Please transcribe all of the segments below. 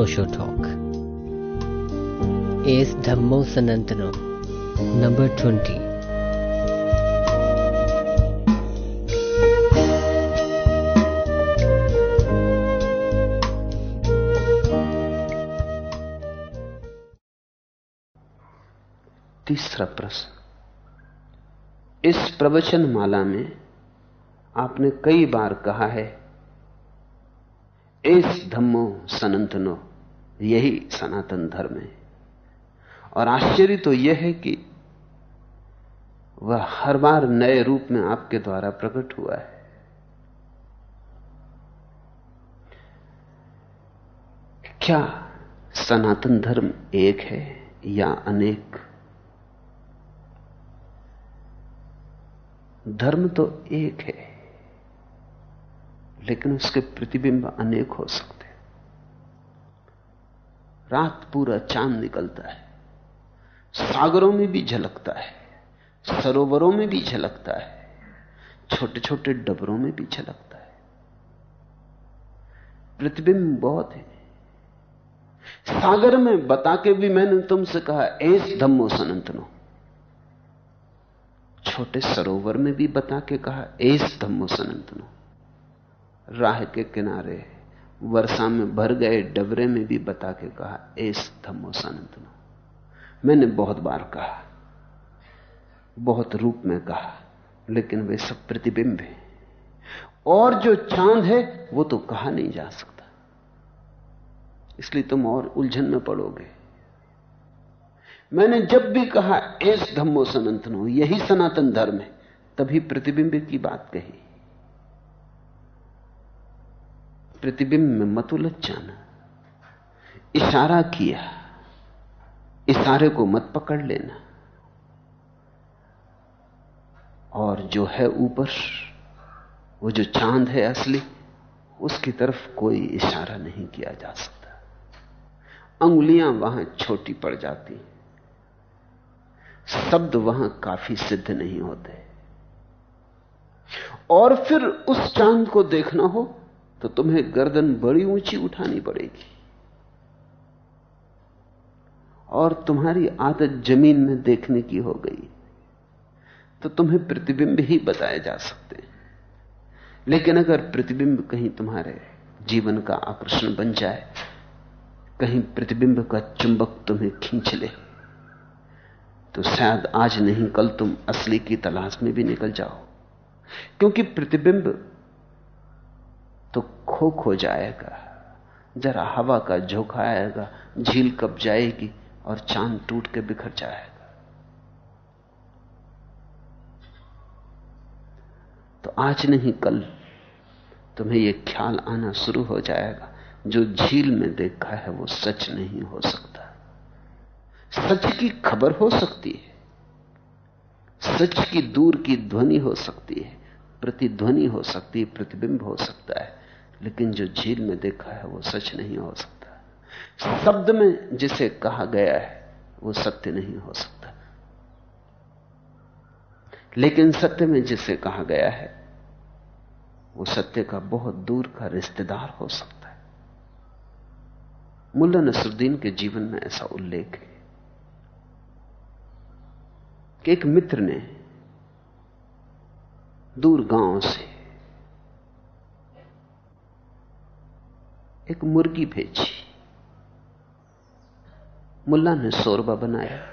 Osho Talk. Ace Dhammo Sanantano, number 20. तीसरा प्रश्न इस प्रवचन माला में आपने कई बार कहा है इस धम्मो सनातनो यही सनातन धर्म है। और आश्चर्य तो यह है कि वह हर बार नए रूप में आपके द्वारा प्रकट हुआ है। क्या सनातन धर्म एक है या अनेक? धर्म तो एक है, लेकिन उसके प्रतिबिंब अनेक हो सकते रात पूरा चाँद निकलता है। सागरों में भी झलकता है, सरोवरों में भी झलकता है छोटे छोटे डबरों में भी झलकता है। प्रतिबिंब बहुत है। सागर में बता के भी मैंने तुमसे कहा, एस धम्मो सनंतनो। छोटे सरोवर में भी बता के कहा, एस धम्मो सनंतनो। राह के किनारे वर्षा में भर गए डबरे में भी बता के कहा एस धम्मो सनंतनो मैंने बहुत बार कहा, बहुत रूप में कहा, लेकिन वे सब प्रतिबिंब हैं। और जो चाँद है, वो तो कहा नहीं जा सकता। इसलिए तुम और उलझन में पड़ोगे। मैंने जब भी कहा एस धम्मो सनातनो यही सनातन धर्म है, तभी प्रतिबिंब की बात कही। प्रतिबिंब में मत उलझ जाना इशारा किया, इशारे को मत पकड़ लेना। और जो है ऊपर, वो जो चाँद है असली, उसकी तरफ़ कोई इशारा नहीं किया जा सकता। अंगुलियाँ वहाँ छोटी पड़ जाती शब्द वहाँ काफ़ी सिद्ध नहीं होते। और फिर उस चाँद को देखना हो तो तुम्हें गर्दन बड़ी ऊँची उठानी पड़ेगी। और तुम्हारी आदत ज़मीन में देखने की हो गई। तो तुम्हें प्रतिबिंब ही बताए जा सकते हैं। लेकिन अगर प्रतिबिंब कहीं तुम्हारे जीवन का आकर्षण बन जाए, कहीं प्रतिबिंब का चुंबक तुम्हें खींच ले तो शायद आज नहीं, कल तुम असली की तलाश में भी निकल जाओ। क्योंकि प्रतिबिंब तो खो खो जाएगा। जरा हवा का झोंका आएगा, झील कब जाएगी और चाँद टूट के बिखर जाएगा। तो आज नहीं कल तुम्हें यह ख्याल आना शुरू हो जाएगा। जो झील में देखा है वो सच नहीं हो सकता। सच की खबर हो सकती है। सच की दूर की ध्वनि हो सकती है। प्रतिध्वनि हो सकती है, प्रतिबिंब हो सकता है। लेकिन जो झील में देखा है वो सच नहीं हो सकता। शब्द में जिसे कहा गया है, वो सत्य नहीं हो सकता। लेकिन सत्य में जिसे कहा गया है, वो सत्य का बहुत दूर का रिश्तेदार हो सकता है। मुल्ला नसरुद्दीन के जीवन में ऐसा उल्लेख है कि एक मित्र ने दूर गाँव से एक मुर्गी भेजी। मुल्ला ने शोरबा बनाया।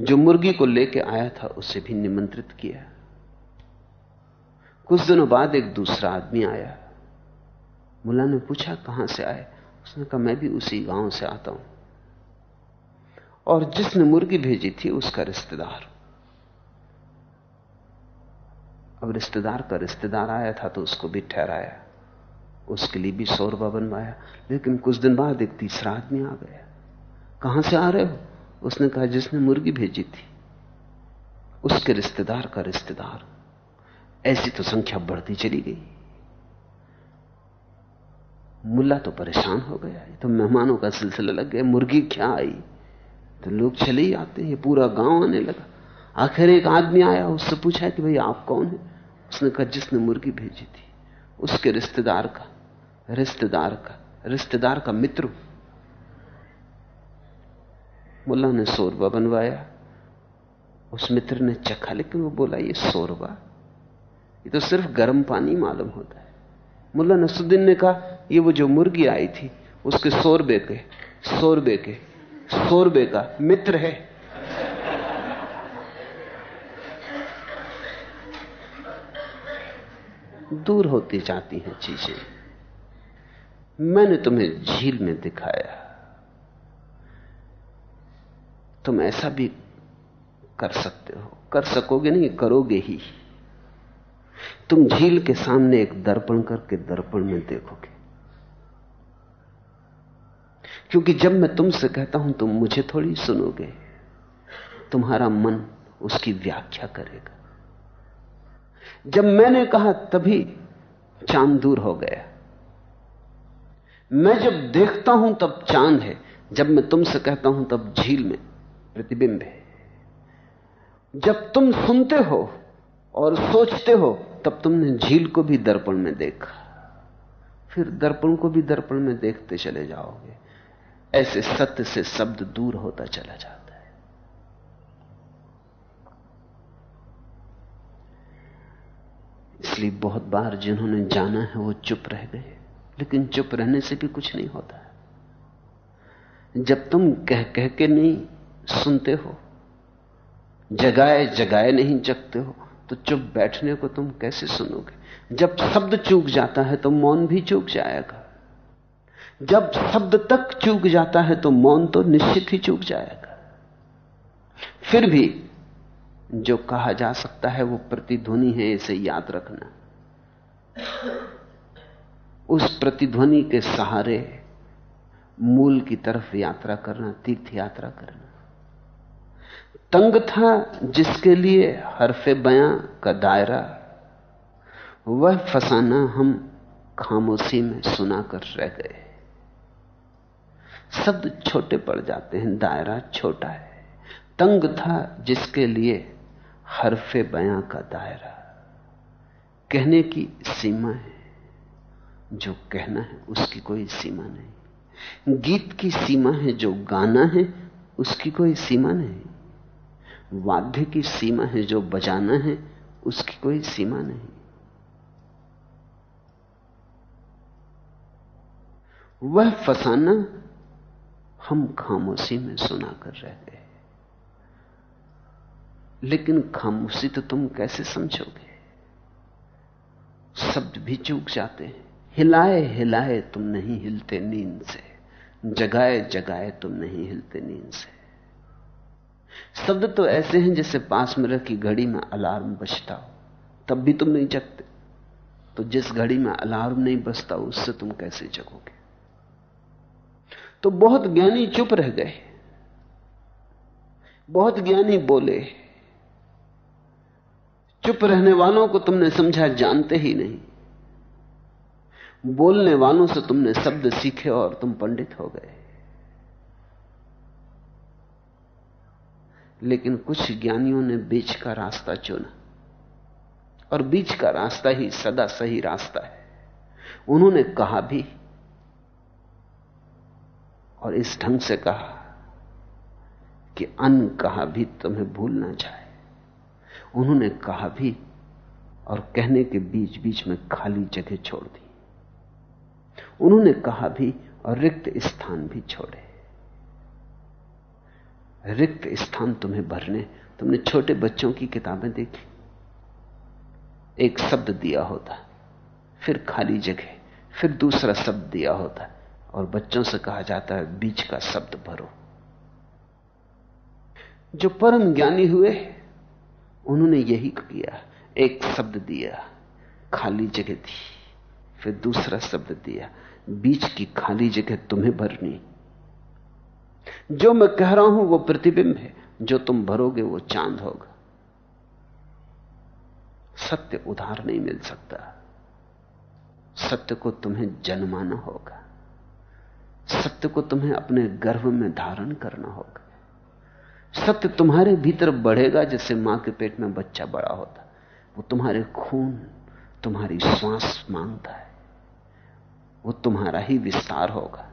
जो मुर्गी को लेके आया था, उसे भी निमंत्रित किया। कुछ दिनों बाद एक दूसरा आदमी आया। मुल्ला ने पूछा, कहाँ से आए? उसने कहा, मैं भी उसी गाँव से आता हूँ। और जिसने मुर्गी भेजी थी, उसका रिश्तेदार अब रिश्तेदार का रिश्तेदार आया था तो उसको भी ठहराया। उसके लिए भी शोरबा बनवाया लेकिन कुछ दिन बाद एक तीसरा आदमी आ गया। कहाँ से आ रहे हो? उसने कहा, जिसने मुर्गी भेजी थी। उसके रिश्तेदार का रिश्तेदार। ऐसी तो संख्या बढ़ती चली गई। मुल्ला तो परेशान हो गया। तो मेहमानों का सिलसिला लग गया। मुर्गी क्या आई? तो लोग चले ही आते हैं। पूरा गाँव आने लगा। आखिर एक आदमी आया, उससे पूछा कि भाई आप कौन है? उसने कहा, जिसने मुर्गी भेजी थी। उसके रिश्तेदार का। रिश्तेदार का रिश्तेदार का मित्र मुल्ला ने शोरबा बनवाया, उस मित्र ने चखा, लेकिन वो बोला, ये शोरबा ये तो सिर्फ़ गर्म पानी मालूम होता है। मुल्ला नसुद्दीन ने कहा, ये वो जो मुर्गी आई थी, उसके शोरबे के शोरबे के शोरबे का मित्र है। दूर होती जाती हैं चीज़ें। मैंने तुम्हें झील में दिखाया। तुम ऐसा भी कर सकते हो। कर सकोगे नहीं, करोगे ही। तुम झील के सामने एक दर्पण करके दर्पण में देखोगे। क्योंकि जब मैं तुमसे कहता हूँ, तुम मुझे थोड़ी सुनोगे। तुम्हारा मन उसकी व्याख्या करेगा। जब मैंने कहा, तभी चाँद दूर हो गया। मैं जब देखता हूँ तब चाँद है, जब मैं तुमसे कहता हूँ तब झील में प्रतिबिंब है। जब तुम सुनते हो और सोचते हो, तब तुमने झील को भी दर्पण में देखा। फिर दर्पण को भी दर्पण में देखते चले जाओगे। ऐसे सत्य से शब्द दूर होता चला जाता है। इसलिए बहुत बार जिन्होंने जाना है, वो चुप रह गए। लेकिन चुप रहने से भी कुछ नहीं होता जब तुम कह कह के नहीं सुनते हो, जगाए जगाए नहीं जगते हो तो चुप बैठने को तुम कैसे सुनोगे? जब शब्द चूक जाता है तो मौन भी चूक जाएगा। जब शब्द तक चूक जाता है तो मौन तो निश्चित ही चूक जाएगा। फिर भी जो कहा जा सकता है वो प्रतिध्वनि है, इसे याद रखना। उस प्रतिध्वनि के सहारे मूल की तरफ़ यात्रा करना, तीर्थ यात्रा करना। तंग था जिसके लिए हरफे बयां का दायरा, वह फसाना हम खामोशी में सुनाकर रह गए। शब्द छोटे पड़ जाते हैं, दायरा छोटा है। तंग था जिसके लिए हरफे बयां का दायरा। कहने की सीमा है। जो कहना है उसकी कोई सीमा नहीं। गीत की सीमा है जो गाना है, उसकी कोई सीमा नहीं। वाद्य की सीमा है जो बजाना है, उसकी कोई सीमा नहीं। वह फसाना हम खामोशी में सुना कर रह गए लेकिन खामोशी तो तुम कैसे समझोगे? शब्द भी चूक जाते हैं। हिलाए हिलाए तुम नहीं हिलते नींद से। जगाए जगाए तुम नहीं हिलते नींद से। शब्द तो ऐसे हैं जैसे पास में रखी घड़ी में अलार्म बजता हो। तब भी तुम नहीं जगते। तो जिस घड़ी में अलार्म नहीं बजता, उससे तुम कैसे जगोगे? तो बहुत ज्ञानी चुप रह गए। बहुत ज्ञानी बोले, चुप रहने वालों को तुमने समझा, जानते ही नहीं। बोलने वालों से तुमने शब्द सीखे और तुम पंडित हो गए। लेकिन कुछ ज्ञानियों ने बीच का रास्ता चुना। और बीच का रास्ता ही सदा सही रास्ता है। उन्होंने कहा भी और इस ढंग से कहा कि अन्न कहा भी तुम्हें भूल ना जाए। उन्होंने कहा भी और कहने के बीच बीच में खाली जगह छोड़ दी। उन्होंने कहा भी और रिक्त स्थान भी छोड़े। रिक्त स्थान तुम्हें भरने, तुमने छोटे बच्चों की किताबें देखी। एक शब्द दिया होता, फिर खाली जगह, फिर दूसरा शब्द दिया होता, और बच्चों से कहा जाता है, बीच का शब्द भरो। जो परम ज्ञानी हुए, उन्होंने यही किया। एक शब्द दिया, खाली जगह दी फिर दूसरा शब्द दिया बीच की खाली जगह तुम्हें भरनी जो मैं कह रहा हूँ वो प्रतिबिंब है, जो तुम भरोगे वो चाँद होगा। सत्य उधार नहीं मिल सकता। सत्य को तुम्हें जन्माना होगा। सत्य को तुम्हें अपने गर्भ में धारण करना होगा। सत्य तुम्हारे भीतर बढ़ेगा जैसे माँ के पेट में बच्चा बड़ा होता। वो तुम्हारे खून, तुम्हारी श्वास माँगता है। वो तुम्हारा ही विस्तार होगा।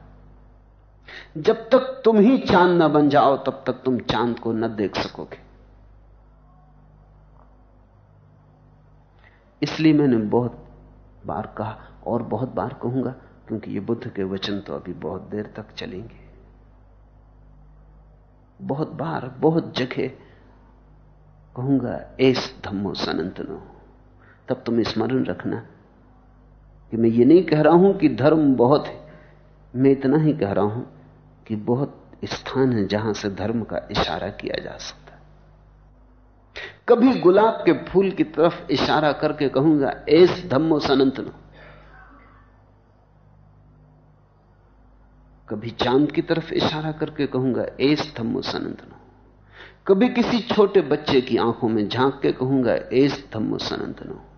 जब तक तुम ही चाँद न बन जाओ, तब तक तुम चाँद को न देख सकोगे। इसलिए मैंने बहुत बार कहा, और बहुत बार कहूँगा, क्योंकि ये बुद्ध के वचन तो अभी बहुत देर तक चलेंगे। बहुत बार, बहुत जगह कहूँगा, एस धम्मो सनंतनो। तब तुम स्मरण रखना कि मैं ये नहीं कह रहा हूँ कि धर्म बहुत है। मैं इतना ही कह रहा हूँ कि बहुत स्थान है जहाँ से धर्म का इशारा किया जा सकता है। कभी गुलाब के फूल की तरफ़ इशारा करके कहूँगा, एस धम्मो सनंतनो। कभी चाँद की तरफ़ इशारा करके कहूँगा, एस धम्मो सनंतनो। कभी किसी छोटे बच्चे की आँखों में झाँक के कहूँगा, एस धम्मो सनंतनो।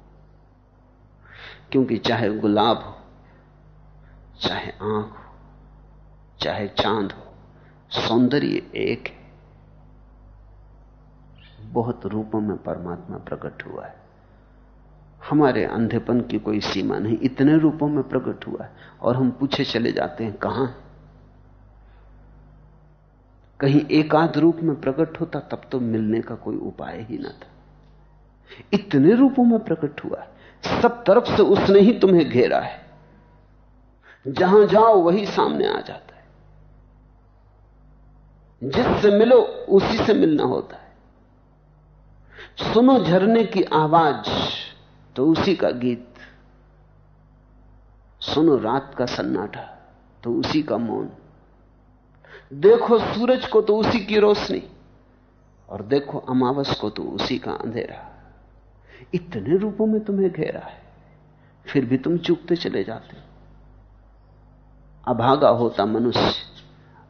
क्योंकि चाहे गुलाब हो, चाहे आँख हो, चाहे चाँद हो, सौंदर्य एक है। बहुत रूपों में परमात्मा प्रकट हुआ है। हमारे अंधेपन की कोई सीमा नहीं, इतने रूपों में प्रकट हुआ है। और हम पूछे चले जाते हैं, कहाँ कहीं एकाध रूप में प्रकट होता, तब तो मिलने का कोई उपाय ही ना था। इतने रूपों में प्रकट हुआ है। सब तरफ़ से उसने ही तुम्हें घेरा है। जहाँ जाओ वही सामने आ जाता है। जिससे मिलो, उसी से मिलना होता है। सुनो झरने की आवाज़ तो उसी का गीत। सुनो रात का सन्नाटा तो उसी का मौन। देखो सूरज को तो उसी की रोशनी। और देखो अमावस को तो उसी का अंधेरा। इतने रूपों में तुम्हें घेरा है, फिर भी तुम चूकते चले जाते हो। अभागा होता मनुष्य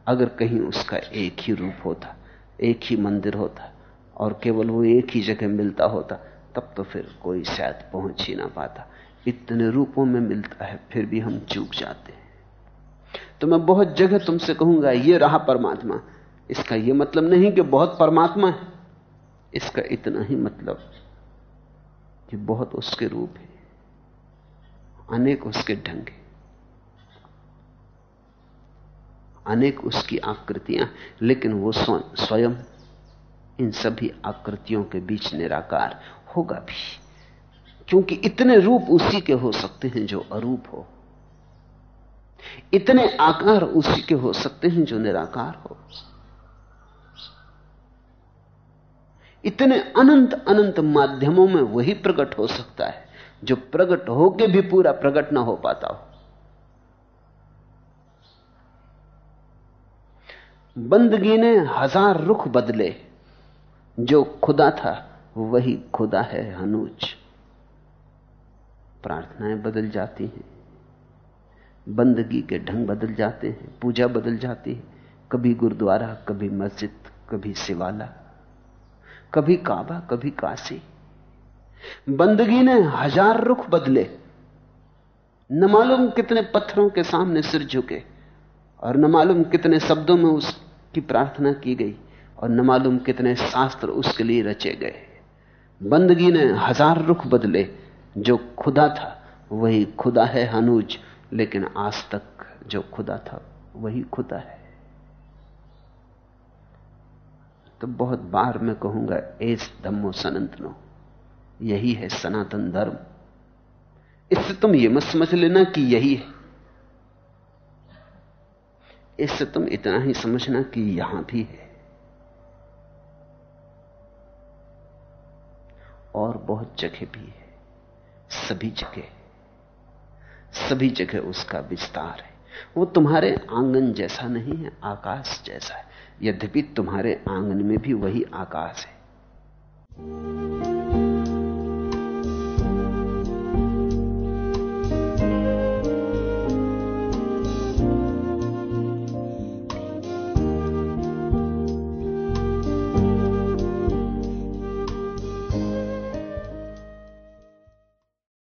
अगर कहीं उसका एक ही रूप होता, एक ही मंदिर होता और केवल वो एक ही जगह मिलता होता, तब तो फिर कोई शायद पहुँच ही ना पाता। इतने रूपों में मिलता है, फिर भी हम चूक जाते हैं। तो मैं बहुत जगह तुमसे कहूँगा, ये रहा परमात्मा। इसका यह मतलब नहीं कि बहुत परमात्मा है। इसका इतना ही मतलब कि बहुत उसके रूप है, अनेक उसके ढंग अनेक उसकी आकृतियाँ, लेकिन वो स्वयं इन सभी आकृतियों के बीच निराकार होगा भी। क्योंकि इतने रूप उसी के हो सकते हैं जो अरूप हो। इतने आकार उसी के हो सकते हैं जो निराकार हो। इतने अनंत अनंत माध्यमों में वही प्रकट हो सकता है, जो प्रकट होके भी पूरा प्रकट ना हो पाता हो। बंदगी ने हज़ार रुख बदले, जो खुदा था, वही खुदा है हनूज। प्रार्थनाएँ बदल जाती हैं, बंदगी के ढंग बदल जाते हैं, पूजा बदल जाती है, कभी गुरुद्वारा, कभी मस्जिद, कभी शिवाला कभी काबा, कभी काशी। बंदगी ने हज़ार रुख बदले। न मालूम कितने पत्थरों के सामने सिर झुके, और न मालूम कितने शब्दों में उसकी प्रार्थना की गई, और न मालूम कितने शास्त्र उसके लिए रचे गए। बंदगी ने हज़ार रुख बदले। जो खुदा था, वही खुदा है हनूज, लेकिन आज तक जो खुदा था, वही खुदा है। तो बहुत बार मैं कहूँगा एस धम्मो सनंतनो यही है सनातन धर्म। इससे तुम ये मत समझ लेना कि यही है। इससे तुम इतना ही समझना कि यहाँ भी है। और बहुत जगह भी है। सभी जगह सभी जगह उसका विस्तार है। वो तुम्हारे आँगन जैसा नहीं है, आकाश जैसा है। यद्यपि तुम्हारे आँगन में भी वही आकाश है।